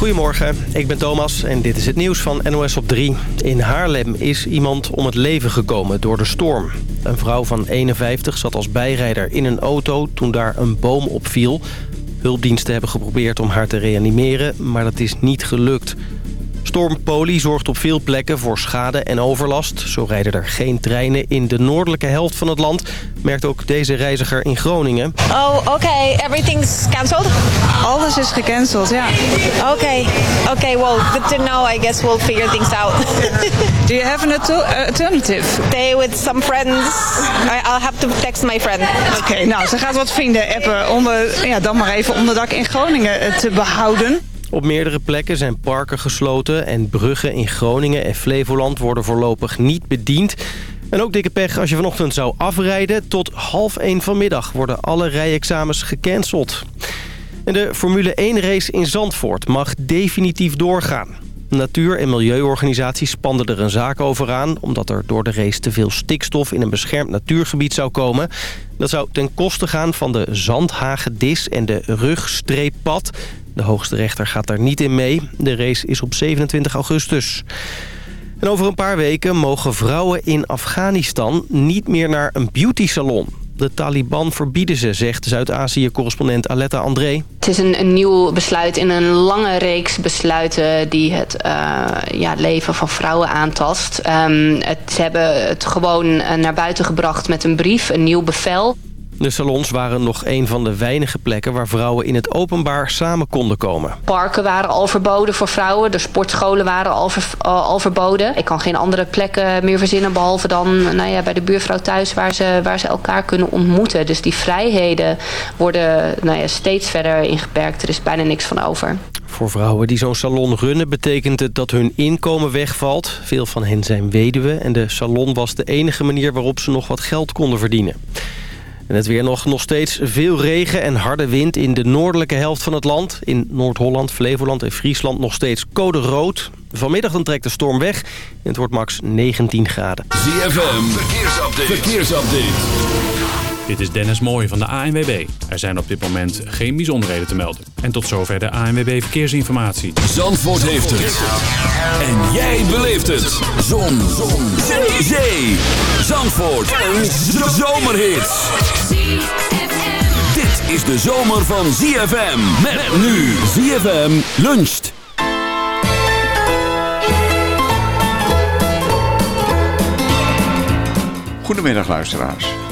Goedemorgen, ik ben Thomas en dit is het nieuws van NOS op 3. In Haarlem is iemand om het leven gekomen door de storm. Een vrouw van 51 zat als bijrijder in een auto toen daar een boom opviel. Hulpdiensten hebben geprobeerd om haar te reanimeren, maar dat is niet gelukt. Storm Poli zorgt op veel plekken voor schade en overlast. Zo rijden er geen treinen in de noordelijke helft van het land. Merkt ook deze reiziger in Groningen. Oh, oké. Okay. Everything's cancelled? Alles is gecanceld, ja. Oké. Okay. Oké, okay, well, good to know. I guess we'll figure things out. Do you have an alternative? Stay with some friends. I'll have to text my friend. Oké, nou, ze gaat wat vrienden appen om ja, dan maar even onderdak in Groningen eh, te behouden. Op meerdere plekken zijn parken gesloten en bruggen in Groningen en Flevoland worden voorlopig niet bediend. En ook dikke pech als je vanochtend zou afrijden. Tot half één vanmiddag worden alle rijexamens gecanceld. En de Formule 1 race in Zandvoort mag definitief doorgaan. Natuur- en milieuorganisaties spanden er een zaak over aan... omdat er door de race te veel stikstof in een beschermd natuurgebied zou komen. Dat zou ten koste gaan van de zandhagedis en de rugstreeppad. De hoogste rechter gaat daar niet in mee. De race is op 27 augustus. En over een paar weken mogen vrouwen in Afghanistan niet meer naar een beautysalon. De Taliban verbieden ze, zegt Zuid-Azië-correspondent Aletta André. Het is een, een, nieuw besluit in een lange reeks besluiten die het uh, ja, leven van vrouwen aantast. Um, het, ze hebben het gewoon uh, naar buiten gebracht met een brief, een nieuw bevel. De salons waren nog een van de weinige plekken waar vrouwen in het openbaar samen konden komen. Parken waren al verboden voor vrouwen. De sportscholen waren al, ver, al verboden. Ik kan geen andere plekken meer verzinnen behalve dan nou ja, bij de buurvrouw thuis waar ze, waar ze elkaar kunnen ontmoeten. Dus die vrijheden worden nou ja, steeds verder ingeperkt. Er is bijna niks van over. Voor vrouwen die zo'n salon runnen betekent het dat hun inkomen wegvalt. Veel van hen zijn weduwen en de salon was de enige manier waarop ze nog wat geld konden verdienen. En het weer nog, nog steeds veel regen en harde wind in de noordelijke helft van het land. In Noord-Holland, Flevoland en Friesland nog steeds code rood. Vanmiddag dan trekt de storm weg en het wordt max 19 graden. ZFM, verkeersupdate. verkeersupdate. Dit is Dennis Mooij van de ANWB. Er zijn op dit moment geen bijzonderheden te melden. En tot zover de ANWB Verkeersinformatie. Zandvoort heeft het. En jij beleeft het. Zon. Zon. Zee. Zee. Zandvoort. Een zomerhit. Dit is de zomer van ZFM. Met nu ZFM luncht. Goedemiddag luisteraars.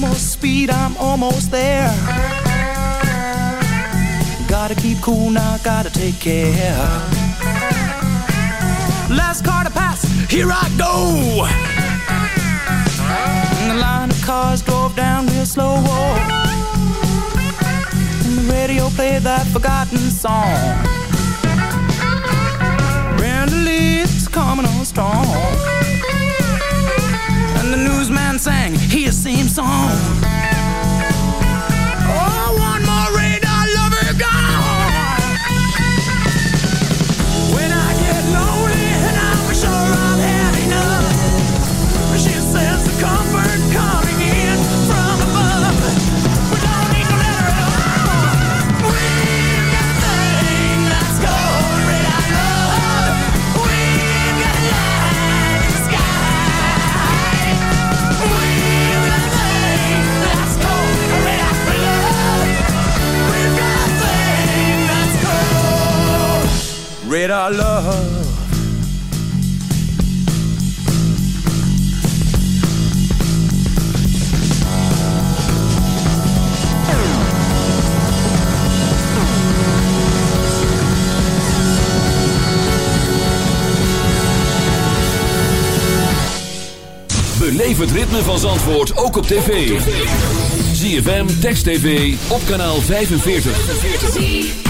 More speed, I'm almost there. Gotta keep cool now, gotta take care. Last car to pass, here I go. And the line of cars drove down real slow. And the radio played that forgotten song. Brenda Lee's coming on strong. hear the same song. Red eye love. Beleef het ritme van Zandvoort ook op tv. ZFM, Text TV, op kanaal 45.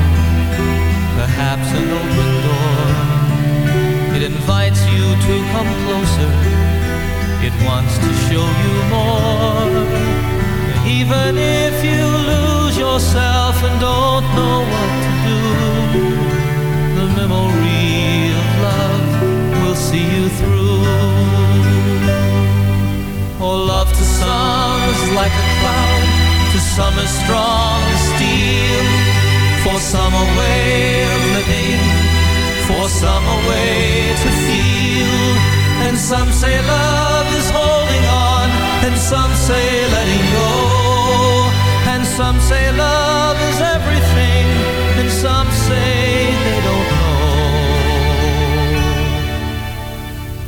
perhaps an open door. It invites you to come closer. It wants to show you more. Even if you lose yourself and don't know what to do, the memory of love will see you through. Oh, love to some is like a cloud, to some is strong as steel. For some a way of living, for some a way to feel. And some say love is holding on, and some say letting go. And some say love is everything, and some say they don't know.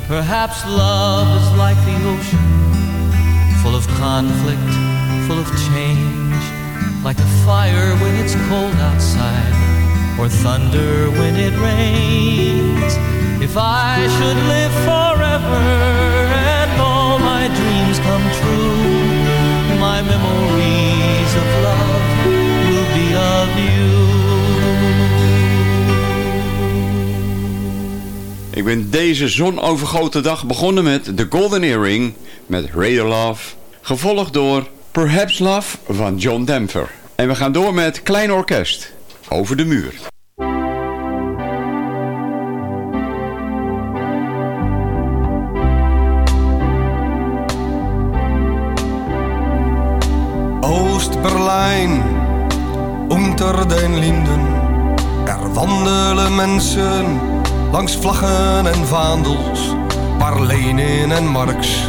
Perhaps love is like the ocean, full of conflict, full of change like a fire when it's cold outside, or thunder when it rains. If I should live forever and all my dreams come true, my memories of love will be of you. Ik ben deze zonovergoten dag begonnen met The Golden Earring met Radio Love, gevolgd door Perhaps Love van John Denver. En we gaan door met Klein Orkest, Over de Muur. Oost-Berlijn, unter den Linden. Er wandelen mensen langs vlaggen en vaandels, waar en Marx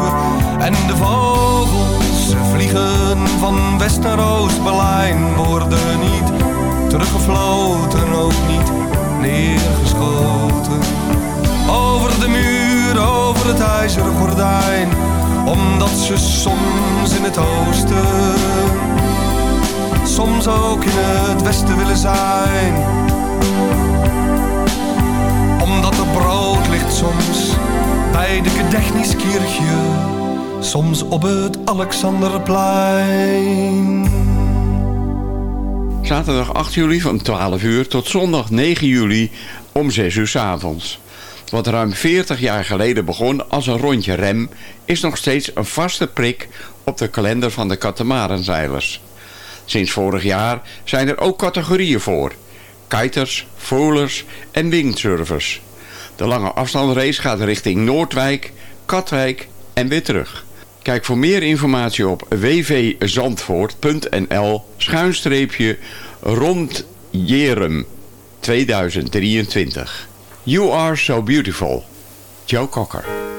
En de vogels ze vliegen van West naar Oost-Berlijn worden niet teruggefloten, ook niet neergeschoten. Over de muur, over het ijzeren gordijn, omdat ze soms in het oosten, soms ook in het westen willen zijn. Omdat er brood ligt soms bij de Gedächtniskirche, soms op het Alexanderplein. Zaterdag 8 juli van 12 uur tot zondag 9 juli om 6 uur 's avonds. Wat ruim 40 jaar geleden begon als een rondje rem... is nog steeds een vaste prik op de kalender van de katamaranzeilers. Sinds vorig jaar zijn er ook categorieën voor. Kiters, volers en windsurfers. De lange afstandsrace gaat richting Noordwijk, Katwijk en weer terug. Kijk voor meer informatie op wvzandvoort.nl schuinstreepje rond Jerum 2023. You are so beautiful. Joe Cocker.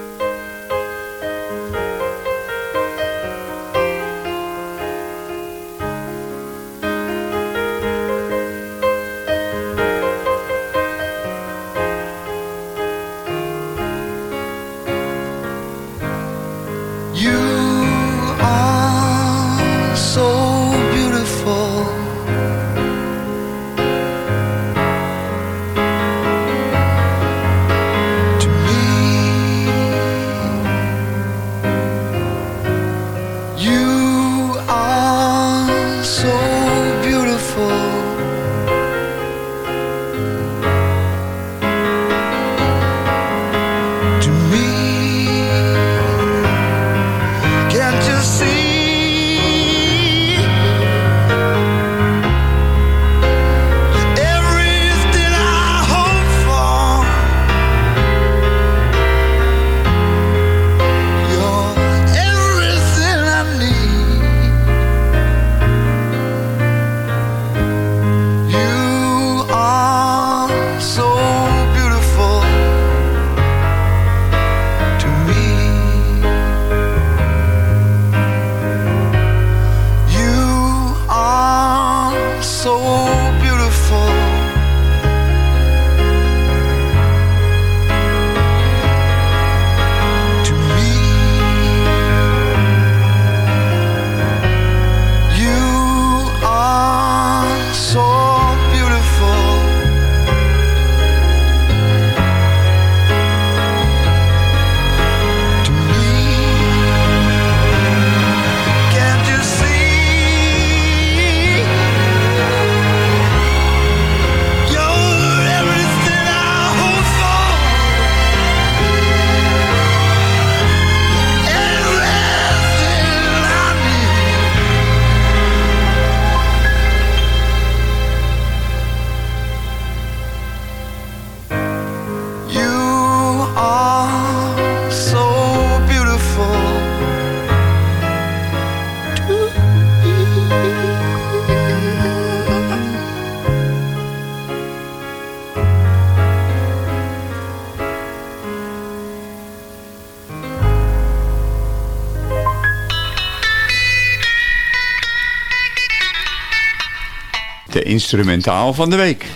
Instrumentaal van de week.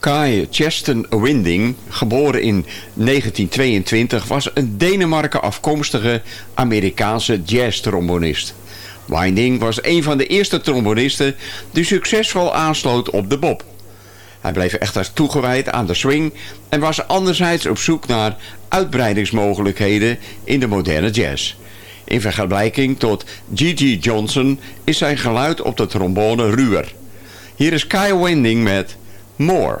Kai Cheston Winding, geboren in 1922, was een Denemarken afkomstige Amerikaanse jazz-trombonist. Winding was een van de eerste trombonisten die succesvol aansloot op de bob. Hij bleef echter toegewijd aan de swing en was anderzijds op zoek naar uitbreidingsmogelijkheden in de moderne jazz. In vergelijking tot Gigi Johnson is zijn geluid op de trombone ruwer. Hier is Kai Winding met More.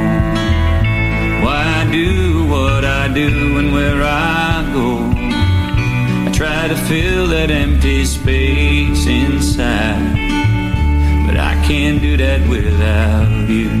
to fill that empty space inside, but I can't do that without you.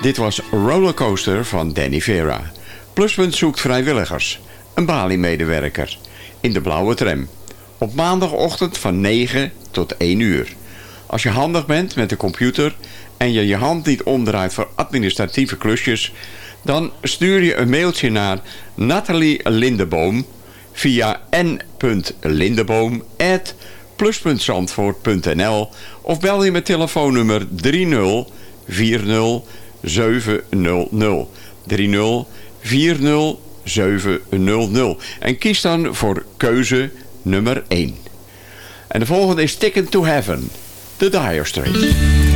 Dit was Rollercoaster van Danny Vera. Pluspunt zoekt vrijwilligers. Een Bali-medewerker. In de blauwe tram. Op maandagochtend van 9 tot 1 uur. Als je handig bent met de computer en je je hand niet omdraait voor administratieve klusjes... dan stuur je een mailtje naar Nathalie Lindeboom via n.lindeboom.plus.zandvoort.nl of bel je met telefoonnummer 30 40 700. 30 40 700. En kies dan voor keuze nummer 1. En de volgende is Ticket to Heaven, The Dire Straits.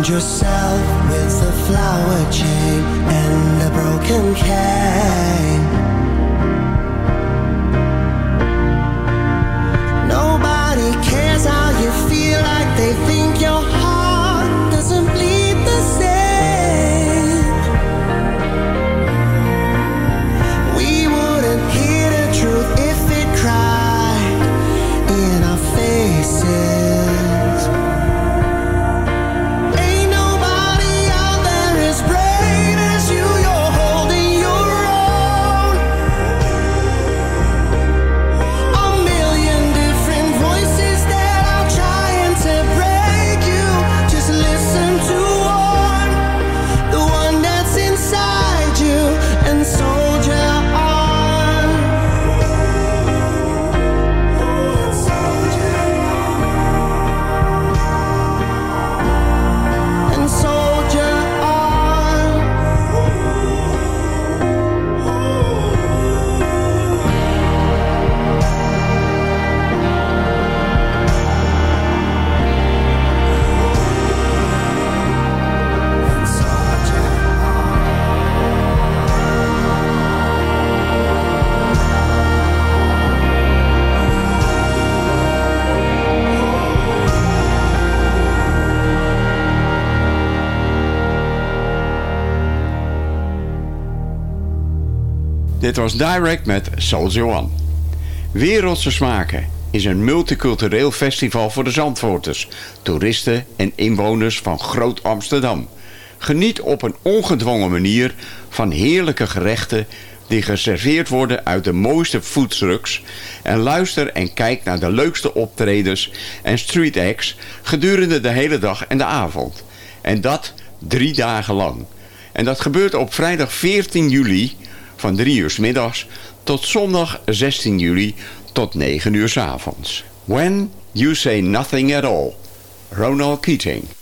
You armed yourself with a flower chain and a broken cane. Dit was Direct met Soldier One. Wereldse Smaken is een multicultureel festival voor de Zandvoorters, toeristen en inwoners van Groot Amsterdam. Geniet op een ongedwongen manier van heerlijke gerechten die geserveerd worden uit de mooiste foodtrucks en luister en kijk naar de leukste optredens en street acts gedurende de hele dag en de avond. En dat drie dagen lang. En dat gebeurt op vrijdag 14 juli van 3 uur middags tot zondag 16 juli tot 9 uur avonds. When you say nothing at all. Ronald Keating.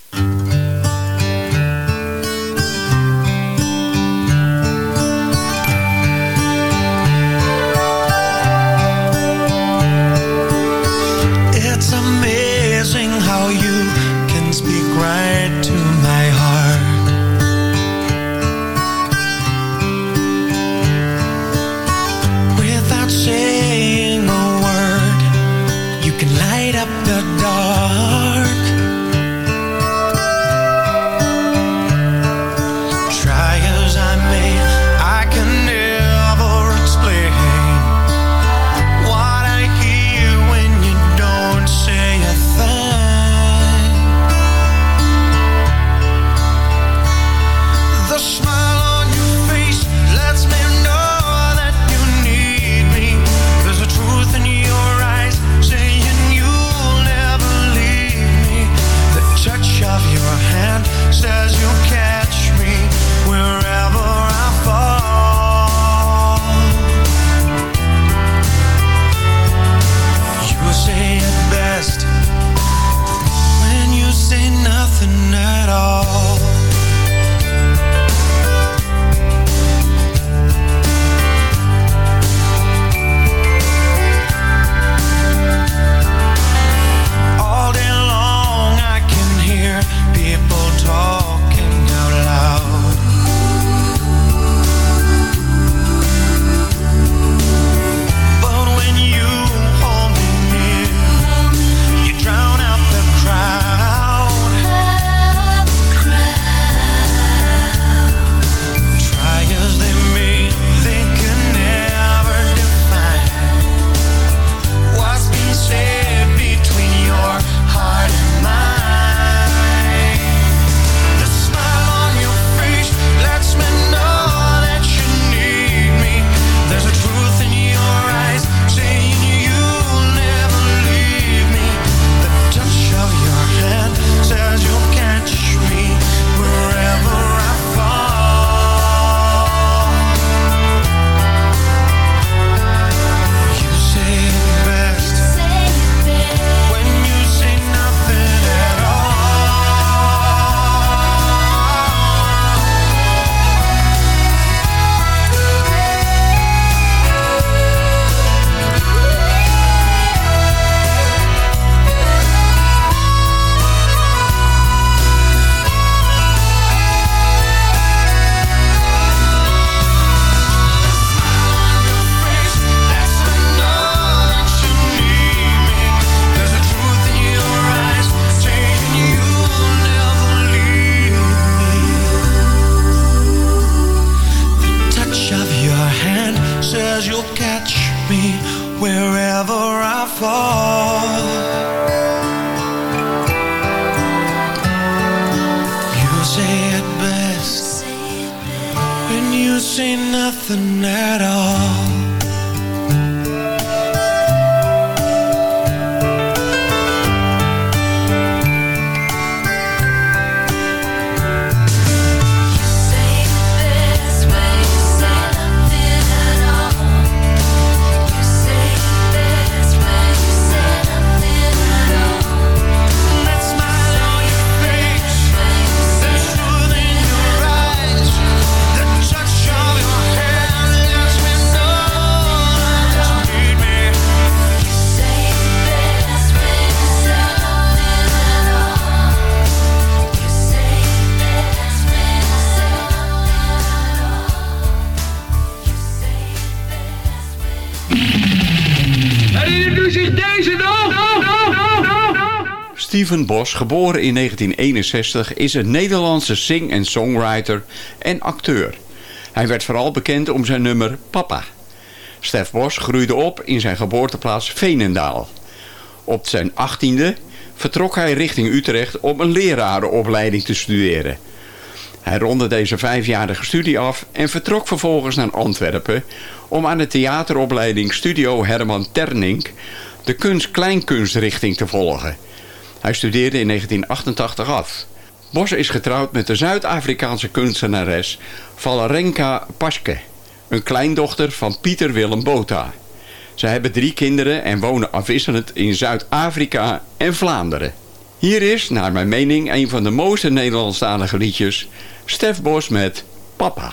Steven Bos, geboren in 1961, is een Nederlandse sing- en songwriter en acteur. Hij werd vooral bekend om zijn nummer Papa. Stef Bos groeide op in zijn geboorteplaats Veenendaal. Op zijn achttiende vertrok hij richting Utrecht om een lerarenopleiding te studeren. Hij ronde deze vijfjarige studie af en vertrok vervolgens naar Antwerpen om aan de theateropleiding Studio Herman Ternink de kunst-kleinkunstrichting te volgen. Hij studeerde in 1988 af. Bos is getrouwd met de Zuid-Afrikaanse kunstenares Valerenka Paske, een kleindochter van Pieter Willem Botha. Zij hebben drie kinderen en wonen afwisselend in Zuid-Afrika en Vlaanderen. Hier is, naar mijn mening, een van de mooiste Nederlandstalige liedjes, Stef Bos met Papa.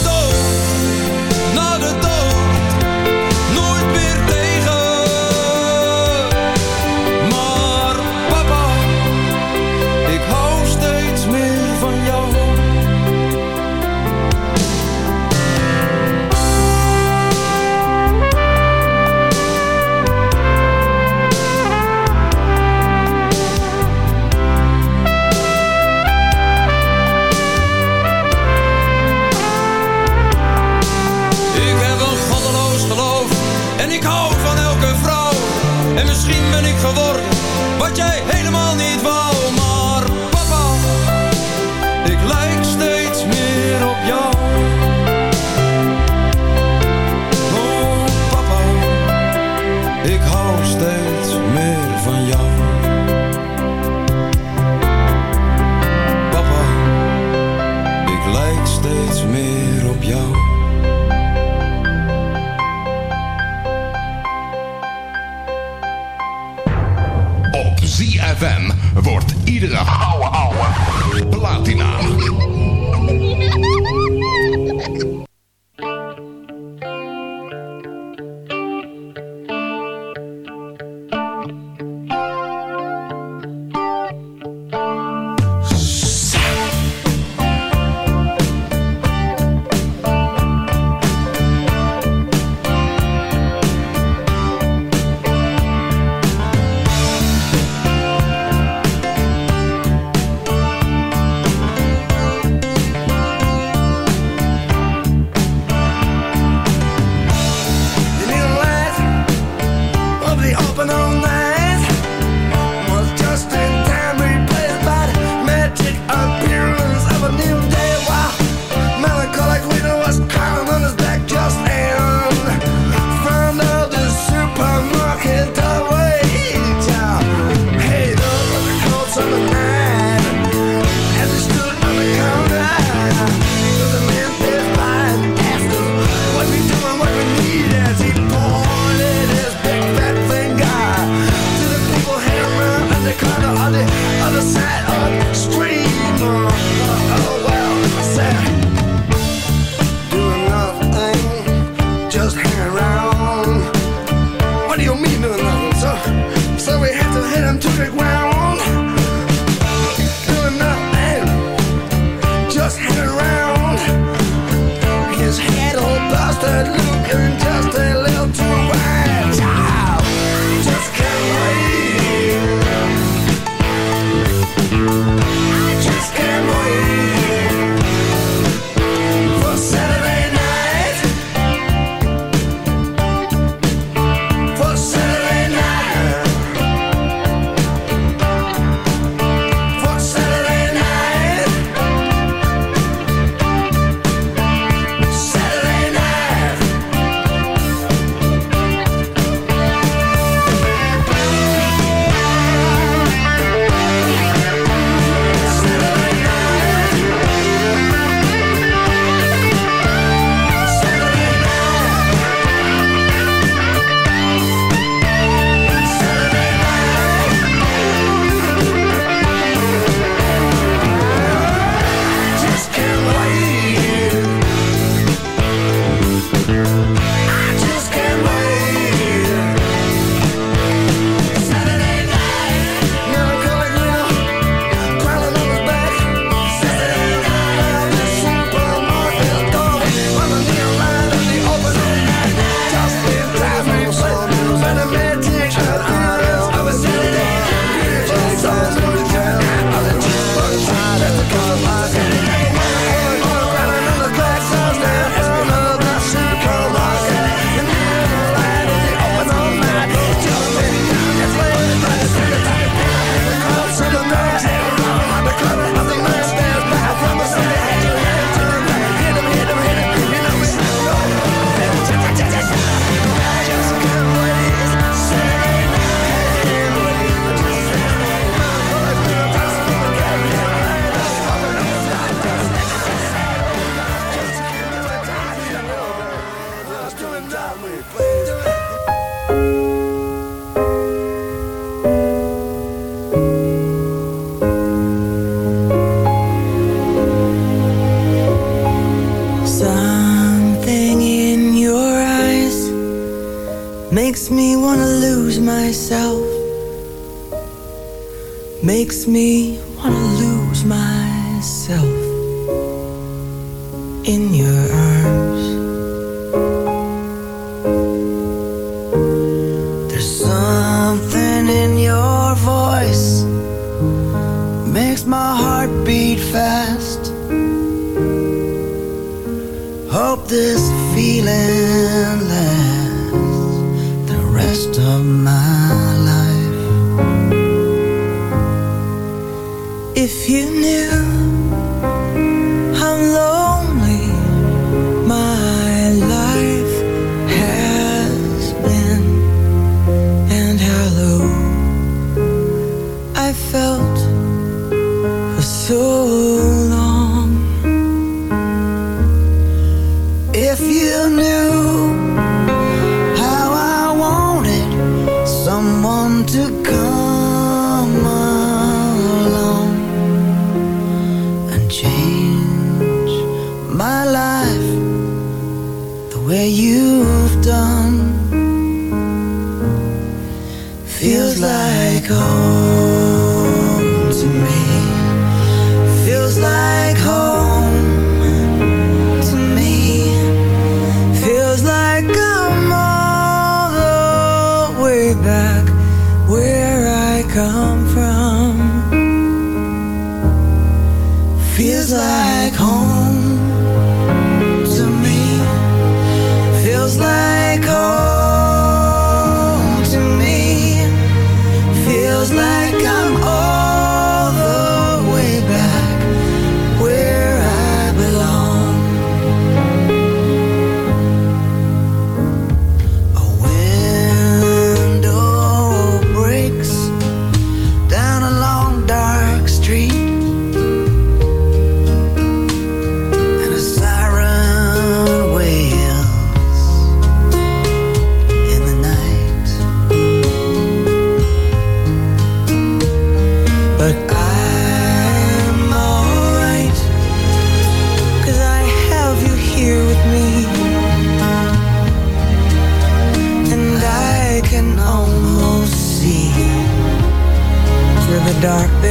darkness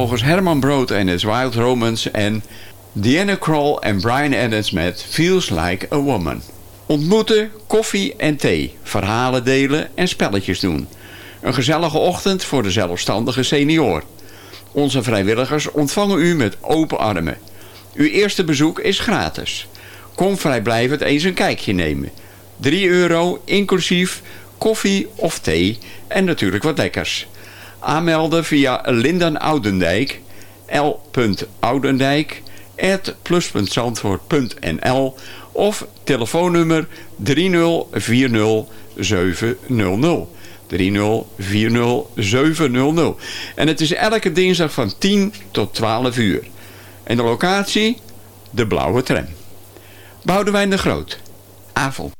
volgens Herman Brood en his Wild Romans en Diana Krall en Brian Adams met Feels Like a Woman. Ontmoeten, koffie en thee, verhalen delen en spelletjes doen. Een gezellige ochtend voor de zelfstandige senior. Onze vrijwilligers ontvangen u met open armen. Uw eerste bezoek is gratis. Kom vrijblijvend eens een kijkje nemen. 3 euro inclusief koffie of thee en natuurlijk wat lekkers. Aanmelden via Linden Oudendijk, l.oudendijk, plus.zandvoort.nl of telefoonnummer 3040700. 3040700. En het is elke dinsdag van 10 tot 12 uur. En de locatie? De Blauwe Tram. Boudewijn de Groot. Avond.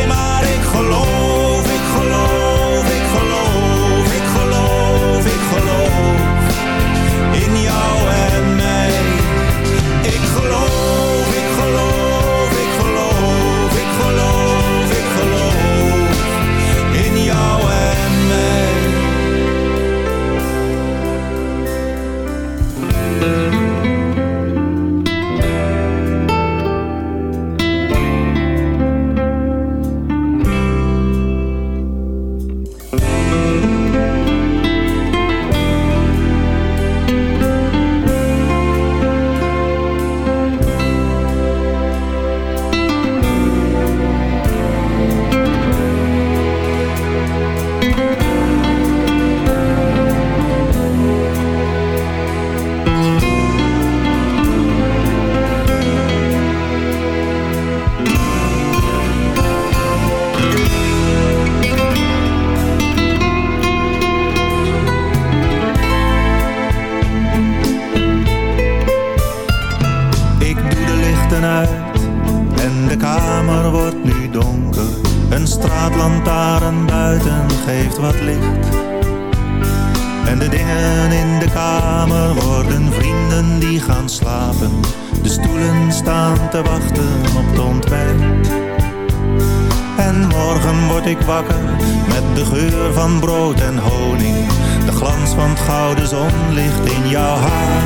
Glans van het gouden zonlicht in jouw haar.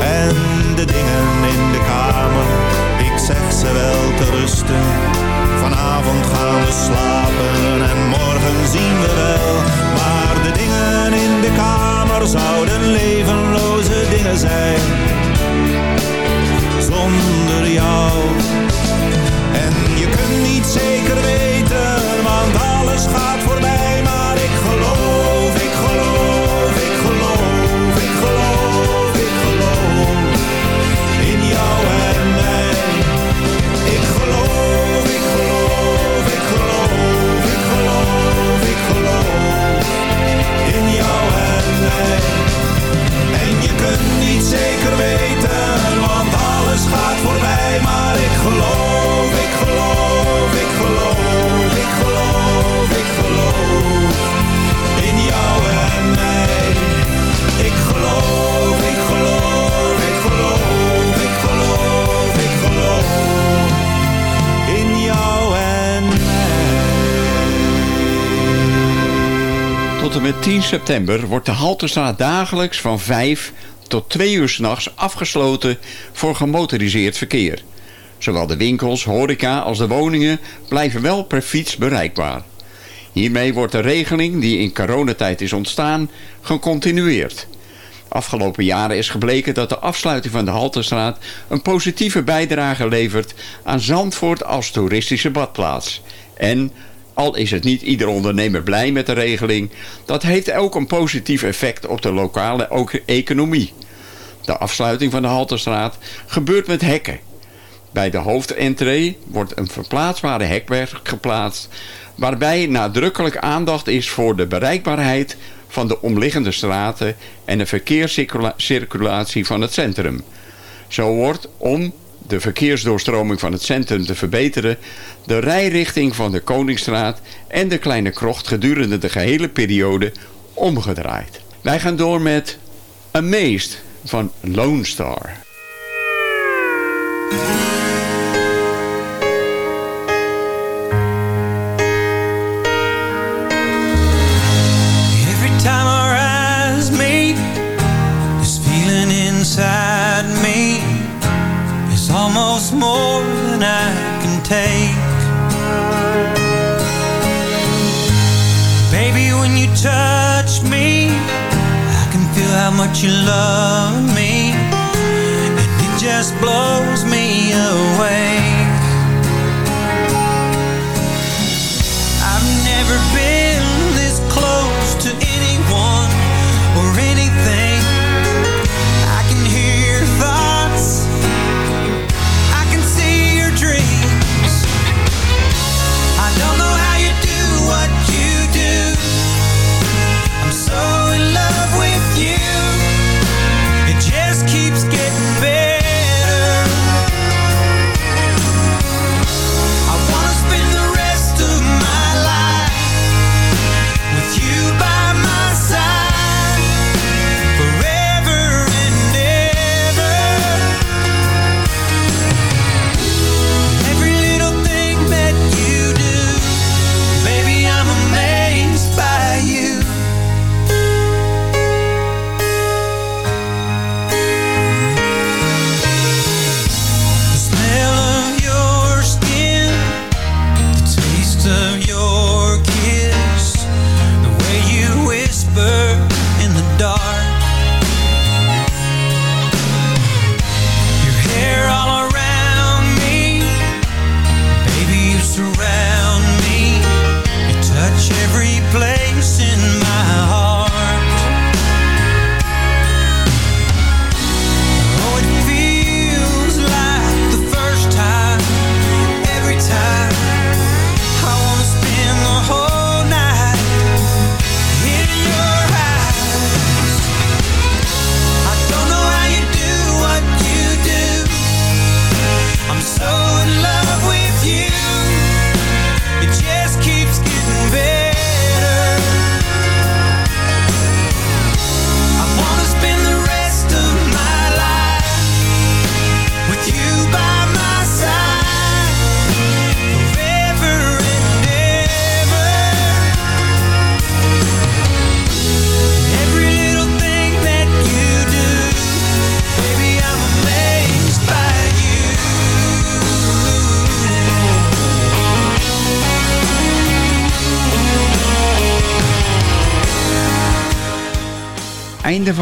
En de dingen in de kamer, ik zeg ze wel te rusten. Vanavond gaan we slapen en morgen zien we wel. Maar de dingen in de kamer zouden levenloze dingen zijn. Zonder jou. En je kunt niet zeker weten, want alles gaat voorbij. Zeker weten, want alles gaat voorbij. Maar ik geloof, ik geloof, ik geloof, ik geloof, ik geloof in jou en mij. Ik geloof, ik geloof, ik geloof, ik geloof, ik geloof in jou en Tot en met 10 september wordt de Halterstraat dagelijks van 5 tot 2 uur s'nachts afgesloten voor gemotoriseerd verkeer. Zowel de winkels, horeca als de woningen blijven wel per fiets bereikbaar. Hiermee wordt de regeling die in coronatijd is ontstaan gecontinueerd. Afgelopen jaren is gebleken dat de afsluiting van de Halterstraat een positieve bijdrage levert aan Zandvoort als toeristische badplaats. En, al is het niet ieder ondernemer blij met de regeling, dat heeft ook een positief effect op de lokale economie. De afsluiting van de Halterstraat gebeurt met hekken. Bij de hoofdentree wordt een verplaatsbare hekwerk geplaatst... waarbij nadrukkelijk aandacht is voor de bereikbaarheid van de omliggende straten... en de verkeerscirculatie van het centrum. Zo wordt, om de verkeersdoorstroming van het centrum te verbeteren... de rijrichting van de Koningsstraat en de Kleine Krocht gedurende de gehele periode omgedraaid. Wij gaan door met Amazed van Lone Star. Much you love me, and it just blows me away.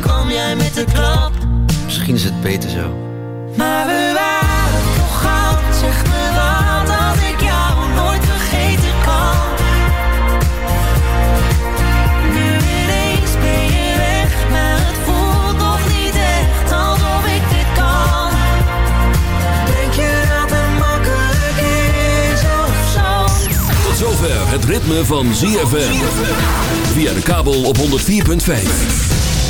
Kwam jij met eerste klap. Misschien is het beter zo. Maar we waren toch goud, zeg me wat als ik jou nooit vergeten kan. Nu ineens ben je weg, maar het voelt nog niet echt alsof ik dit kan. Denk je dat het makkelijk is of zo? Tot zover het ritme van ZFM. Via de kabel op 104.5.